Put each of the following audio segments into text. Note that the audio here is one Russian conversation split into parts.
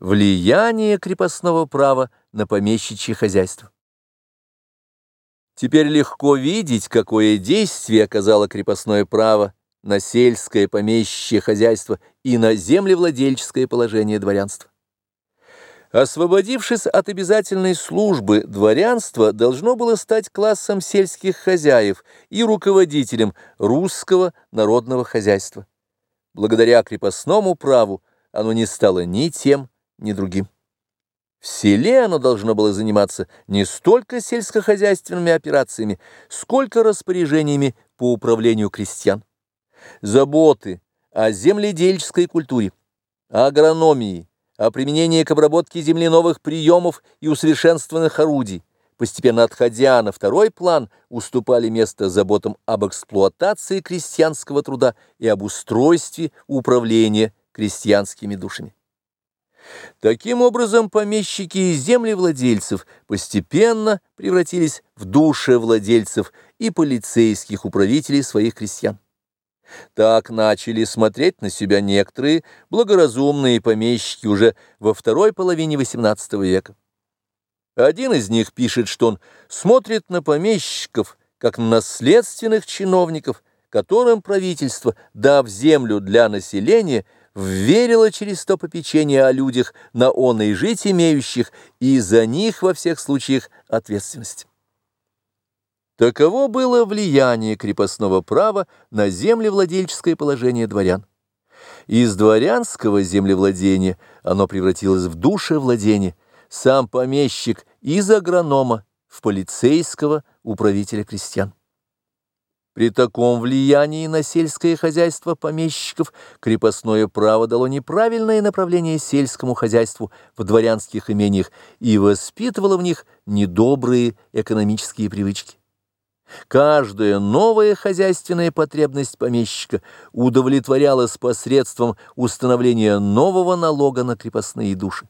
Влияние крепостного права на помещичье хозяйство. Теперь легко видеть, какое действие оказало крепостное право на сельское помещичье хозяйство и на землевладельческое положение дворянства. Освободившись от обязательной службы, дворянство должно было стать классом сельских хозяев и руководителем русского народного хозяйства. Благодаря крепостному праву оно не стало ни тем, ни другим. В селе оно должно было заниматься не столько сельскохозяйственными операциями, сколько распоряжениями по управлению крестьян. Заботы о земледельческой культуре, о агрономии, о применении к обработке земли новых приемов и усовершенствованных орудий, постепенно отходя на второй план, уступали место заботам об эксплуатации крестьянского труда и об устройстве управления крестьянскими душами. Таким образом, помещики и землевладельцев постепенно превратились в души владельцев и полицейских управителей своих крестьян. Так начали смотреть на себя некоторые благоразумные помещики уже во второй половине XVIII века. Один из них пишет, что он смотрит на помещиков, как на наследственных чиновников, которым правительство, дав землю для населения, вверило через то попечение о людях на он и жить имеющих, и за них во всех случаях ответственность. Таково было влияние крепостного права на землевладельческое положение дворян. Из дворянского землевладения оно превратилось в душевладение, сам помещик из агронома в полицейского управителя крестьян. При таком влиянии на сельское хозяйство помещиков крепостное право дало неправильное направление сельскому хозяйству в дворянских имениях и воспитывало в них недобрые экономические привычки. Каждая новая хозяйственная потребность помещика удовлетворялась посредством установления нового налога на крепостные души.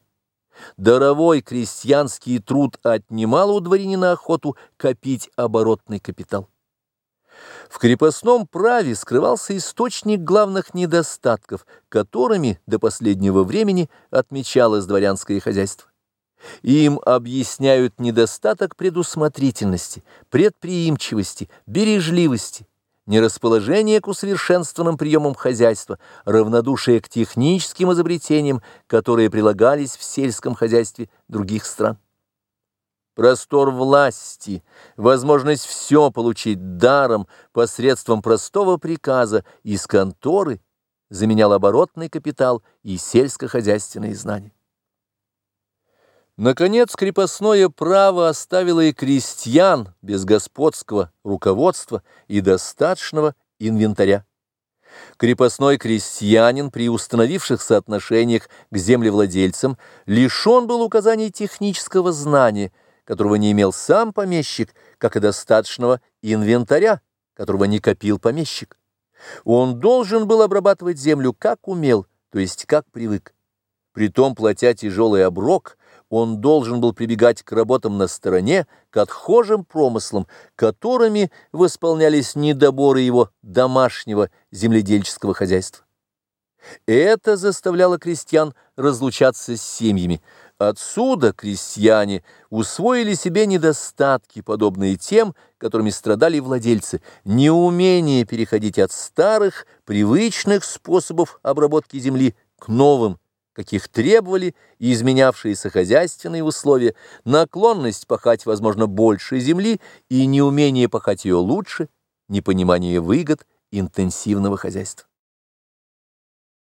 Даровой крестьянский труд отнимал у дворянина охоту копить оборотный капитал. В крепостном праве скрывался источник главных недостатков, которыми до последнего времени отмечалось дворянское хозяйство. Им объясняют недостаток предусмотрительности, предприимчивости, бережливости, нерасположение к усовершенствованным приемам хозяйства, равнодушие к техническим изобретениям, которые прилагались в сельском хозяйстве других стран. Простор власти, возможность все получить даром посредством простого приказа из конторы заменял оборотный капитал и сельскохозяйственные знания. Наконец, крепостное право оставило и крестьян без господского руководства и достаточного инвентаря. Крепостной крестьянин при установившихся отношениях к землевладельцам лишен был указаний технического знания, которого не имел сам помещик, как и достаточного инвентаря, которого не копил помещик. Он должен был обрабатывать землю как умел, то есть как привык. Притом, платя тяжелый оброк, он должен был прибегать к работам на стороне, к отхожим промыслам, которыми восполнялись недоборы его домашнего земледельческого хозяйства. Это заставляло крестьян разлучаться с семьями. Отсюда крестьяне усвоили себе недостатки, подобные тем, которыми страдали владельцы, неумение переходить от старых, привычных способов обработки земли к новым, каких требовали изменявшиеся хозяйственные условия, наклонность пахать, возможно, больше земли и неумение пахать ее лучше, непонимание выгод интенсивного хозяйства.